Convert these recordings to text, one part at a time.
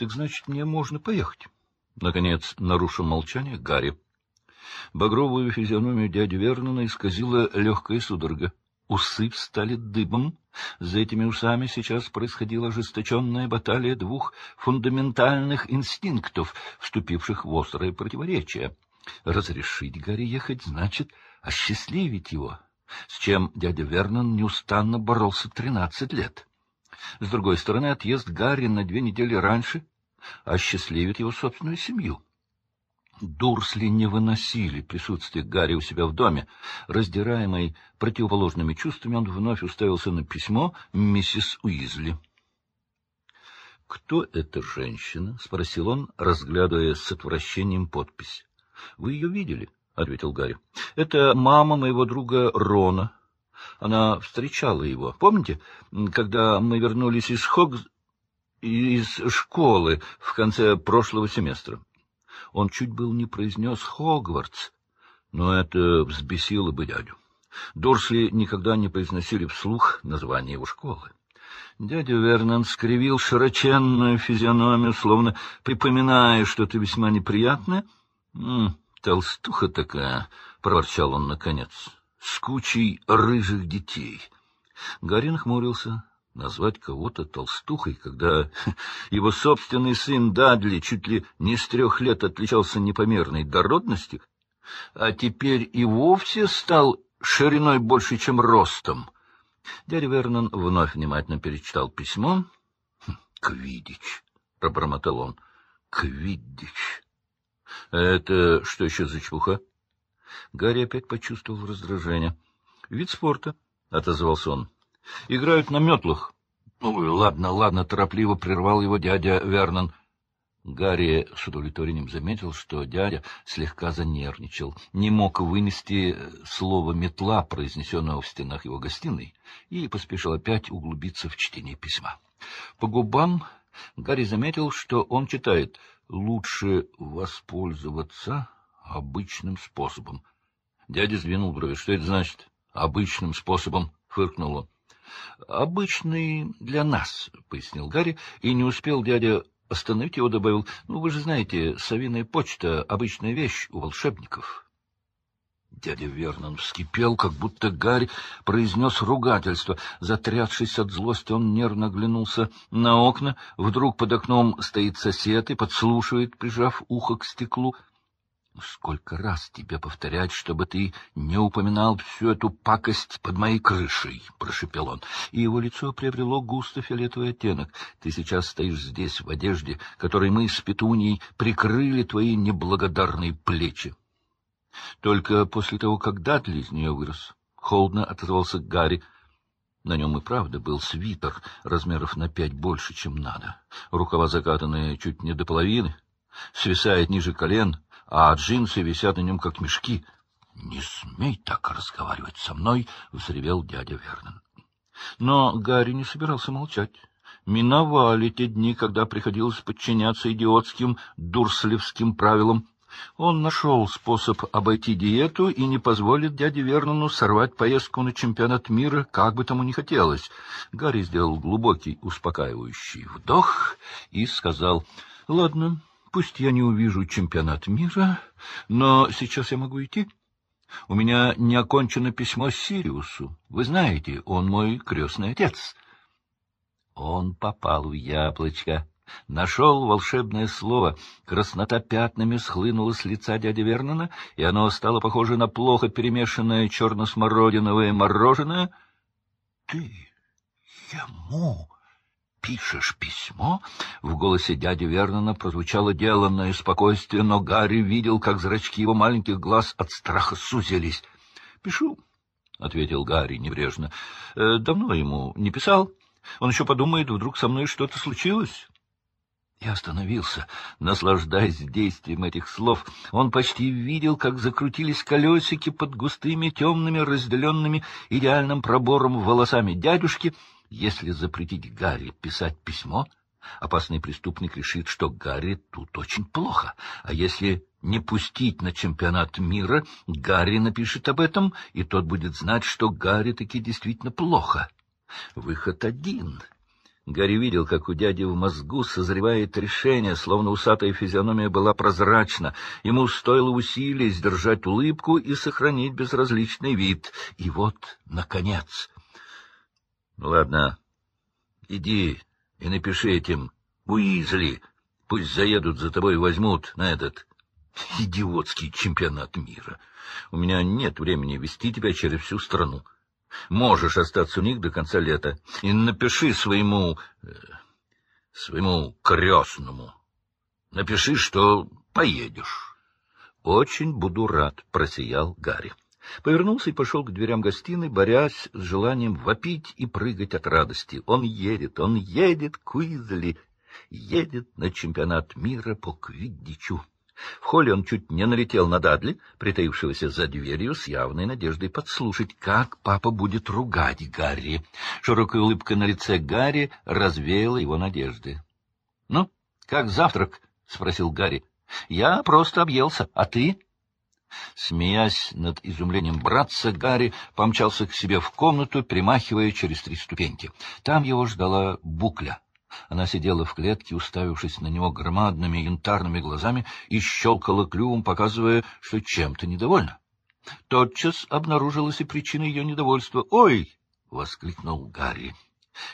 Так значит, мне можно поехать? Наконец нарушил молчание Гарри. Багровую физиономию дяди Вернона исказила легкая судорога. Усы встали дыбом. За этими усами сейчас происходила ожесточенная баталия двух фундаментальных инстинктов, вступивших в острое противоречие. Разрешить Гарри ехать значит осчастливить его, с чем дядя Вернон неустанно боролся тринадцать лет. С другой стороны, отъезд Гарри на две недели раньше осчастливит его собственную семью. Дурсли не выносили присутствие Гарри у себя в доме. Раздираемый противоположными чувствами, он вновь уставился на письмо миссис Уизли. — Кто эта женщина? — спросил он, разглядывая с отвращением подпись. — Вы ее видели? — ответил Гарри. — Это мама моего друга Рона. Она встречала его. Помните, когда мы вернулись из Хогс... из школы в конце прошлого семестра? Он чуть был не произнес «Хогвартс», но это взбесило бы дядю. Дурсли никогда не произносили вслух название его школы. Дядя Вернон скривил широченную физиономию, словно припоминая что-то весьма неприятное. «М — Толстуха такая, — проворчал он наконец, — с кучей рыжих детей. Гарин хмурился назвать кого-то толстухой, когда его собственный сын Дадли чуть ли не с трех лет отличался непомерной дородностью, а теперь и вовсе стал шириной больше, чем ростом. Дядя Вернон вновь внимательно перечитал письмо. «Хм, — Квидич, — пробормотал он, — Квидич. — Это что еще за чепуха? Гарри опять почувствовал раздражение. — Вид спорта, — отозвался он. Играют на метлах. Ну, ладно, ладно, торопливо прервал его дядя Вернон. Гарри с удовлетворением заметил, что дядя слегка занервничал, не мог вынести слово «метла», произнесенного в стенах его гостиной, и поспешил опять углубиться в чтение письма. По губам Гарри заметил, что он читает «лучше воспользоваться обычным способом». Дядя сдвинул брови. «Что это значит?» «Обычным способом», — фыркнул он. — Обычный для нас, — пояснил Гарри, и не успел дядя остановить его, добавил, — ну, вы же знаете, совиная почта — обычная вещь у волшебников. Дядя Вернон вскипел, как будто Гарри произнес ругательство. Затрясшись от злости, он нервно оглянулся на окна. Вдруг под окном стоит сосед и подслушивает, прижав ухо к стеклу. Сколько раз тебе повторять, чтобы ты не упоминал всю эту пакость под моей крышей, — прошепел он, и его лицо приобрело густо фиолетовый оттенок. Ты сейчас стоишь здесь, в одежде, которой мы с Петуньей прикрыли твои неблагодарные плечи. Только после того, как Датли из нее вырос, холодно отозвался Гарри. На нем и правда был свитер размеров на пять больше, чем надо. Рукава закатанные чуть не до половины, свисает ниже колен — а джинсы висят на нем, как мешки. — Не смей так разговаривать со мной! — взревел дядя Вернон. Но Гарри не собирался молчать. Миновали те дни, когда приходилось подчиняться идиотским дурслевским правилам. Он нашел способ обойти диету и не позволит дяде Вернону сорвать поездку на чемпионат мира, как бы тому ни хотелось. Гарри сделал глубокий, успокаивающий вдох и сказал, — Ладно, Пусть я не увижу чемпионат мира, но сейчас я могу идти. У меня не окончено письмо Сириусу. Вы знаете, он мой крестный отец. Он попал в яблочко. Нашел волшебное слово. Краснота пятнами схлынула с лица дяди Вернона, и оно стало похоже на плохо перемешанное черно-смородиновое мороженое. — Ты ему пишешь письмо?» В голосе дяди Вернона прозвучало деланное спокойствие, но Гарри видел, как зрачки его маленьких глаз от страха сузились. «Пишу», — ответил Гарри небрежно. «Э, «Давно ему не писал. Он еще подумает, вдруг со мной что-то случилось». Я остановился, наслаждаясь действием этих слов. Он почти видел, как закрутились колесики под густыми, темными, разделенными идеальным пробором волосами дядюшки — если запретить Гарри писать письмо, опасный преступник решит, что Гарри тут очень плохо. А если не пустить на чемпионат мира, Гарри напишет об этом, и тот будет знать, что Гарри таки действительно плохо. Выход один. Гарри видел, как у дяди в мозгу созревает решение, словно усатая физиономия была прозрачна. Ему стоило усилий сдержать улыбку и сохранить безразличный вид. И вот, наконец... — Ладно, иди и напиши этим Уизли. Пусть заедут за тобой и возьмут на этот идиотский чемпионат мира. У меня нет времени вести тебя через всю страну. Можешь остаться у них до конца лета. И напиши своему... Э, своему крестному. Напиши, что поедешь. — Очень буду рад, — просиял Гарри. Повернулся и пошел к дверям гостиной, борясь с желанием вопить и прыгать от радости. Он едет, он едет, Куизли, едет на чемпионат мира по квиддичу. В холле он чуть не налетел на Дадли, притаившегося за дверью с явной надеждой подслушать, как папа будет ругать Гарри. Широкая улыбка на лице Гарри развеяла его надежды. — Ну, как завтрак? — спросил Гарри. — Я просто объелся, а ты? Смеясь над изумлением братца, Гарри помчался к себе в комнату, примахивая через три ступеньки. Там его ждала букля. Она сидела в клетке, уставившись на него громадными янтарными глазами, и щелкала клювом, показывая, что чем-то недовольна. Тотчас обнаружилась и причина ее недовольства. «Ой!» — воскликнул Гарри.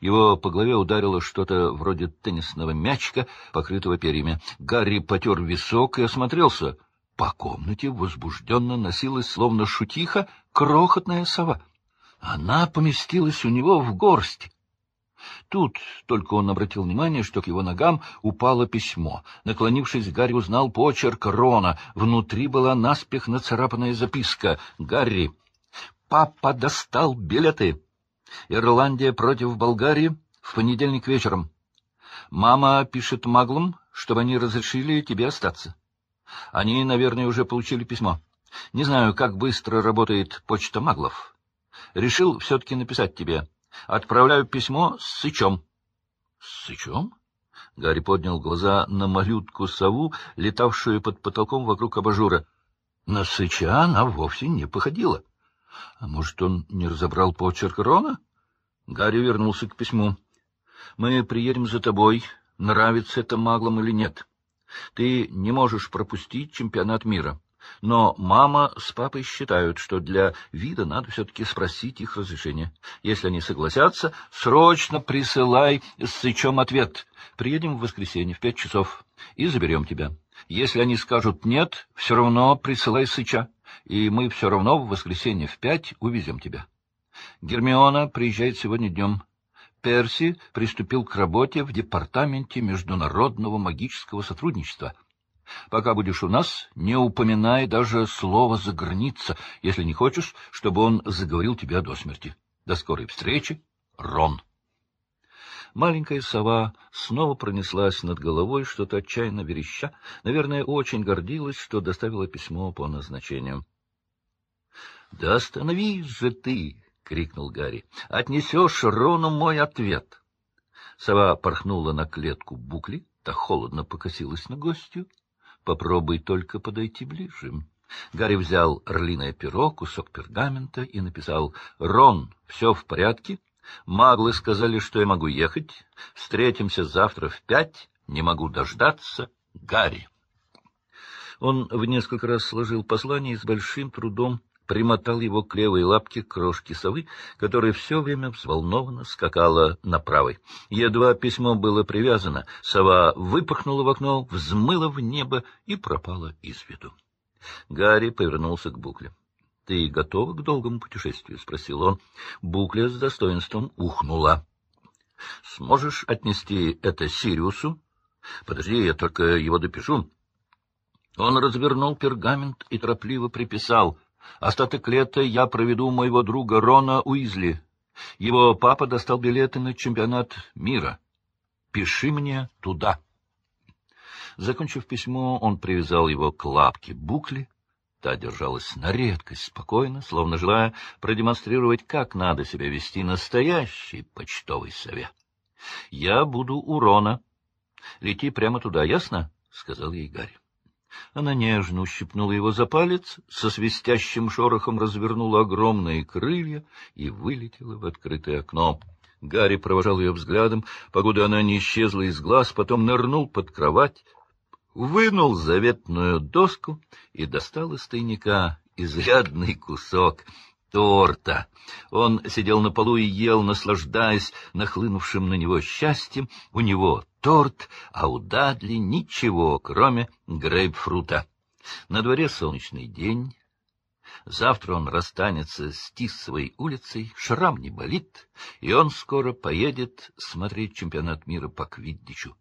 Его по голове ударило что-то вроде теннисного мячика, покрытого перьями. Гарри потер висок и осмотрелся. По комнате возбужденно носилась, словно шутиха, крохотная сова. Она поместилась у него в горсть. Тут только он обратил внимание, что к его ногам упало письмо. Наклонившись, Гарри узнал почерк Рона. Внутри была наспех нацарапанная записка. «Гарри, папа достал билеты. Ирландия против Болгарии в понедельник вечером. Мама пишет маглам, чтобы они разрешили тебе остаться. Они, наверное, уже получили письмо. Не знаю, как быстро работает почта маглов. Решил все-таки написать тебе». Отправляю письмо с Сычом. — С Сычом? Гарри поднял глаза на малютку-сову, летавшую под потолком вокруг абажура. На Сыча она вовсе не походила. А может, он не разобрал почерк Рона? Гарри вернулся к письму. — Мы приедем за тобой, нравится это маглам или нет. Ты не можешь пропустить чемпионат мира. Но мама с папой считают, что для вида надо все-таки спросить их разрешение. Если они согласятся, срочно присылай с Сычом ответ. Приедем в воскресенье в пять часов и заберем тебя. Если они скажут «нет», все равно присылай Сыча, и мы все равно в воскресенье в пять увезем тебя. Гермиона приезжает сегодня днем. Перси приступил к работе в Департаменте международного магического сотрудничества — Пока будешь у нас, не упоминай даже слово «заграница», если не хочешь, чтобы он заговорил тебя до смерти. До скорой встречи, Рон. Маленькая сова снова пронеслась над головой, что-то отчаянно вереща. Наверное, очень гордилась, что доставила письмо по назначению. — Да остановись же ты! — крикнул Гарри. — Отнесешь Рону мой ответ. Сова порхнула на клетку букли, так холодно покосилась на гостью. Попробуй только подойти ближе. Гарри взял орлиное перо, кусок пергамента и написал «Рон, все в порядке? Маглы сказали, что я могу ехать. Встретимся завтра в пять. Не могу дождаться. Гарри». Он в несколько раз сложил послание и с большим трудом примотал его к левой лапке крошки совы, которая все время взволнованно скакала на правой. Едва письмо было привязано, сова выпорхнула в окно, взмыла в небо и пропала из виду. Гарри повернулся к Букле. — Ты готова к долгому путешествию? — спросил он. Букля с достоинством ухнула. — Сможешь отнести это Сириусу? — Подожди, я только его допишу. Он развернул пергамент и торопливо приписал — Остаток лета я проведу моего друга Рона Уизли. Его папа достал билеты на чемпионат мира. Пиши мне туда. Закончив письмо, он привязал его к лапке букли. Та держалась на редкость спокойно, словно желая продемонстрировать, как надо себя вести настоящей почтовой сове. — Я буду у Рона. Лети прямо туда, ясно? — сказал ей Гарри. Она нежно ущипнула его за палец, со свистящим шорохом развернула огромные крылья и вылетела в открытое окно. Гарри провожал ее взглядом, покуда она не исчезла из глаз, потом нырнул под кровать, вынул заветную доску и достал из тайника изрядный кусок торта. Он сидел на полу и ел, наслаждаясь нахлынувшим на него счастьем. У него торт, а у Дадли ничего, кроме грейпфрута. На дворе солнечный день. Завтра он расстанется с Тиссовой улицей, шрам не болит, и он скоро поедет смотреть чемпионат мира по квиддичу.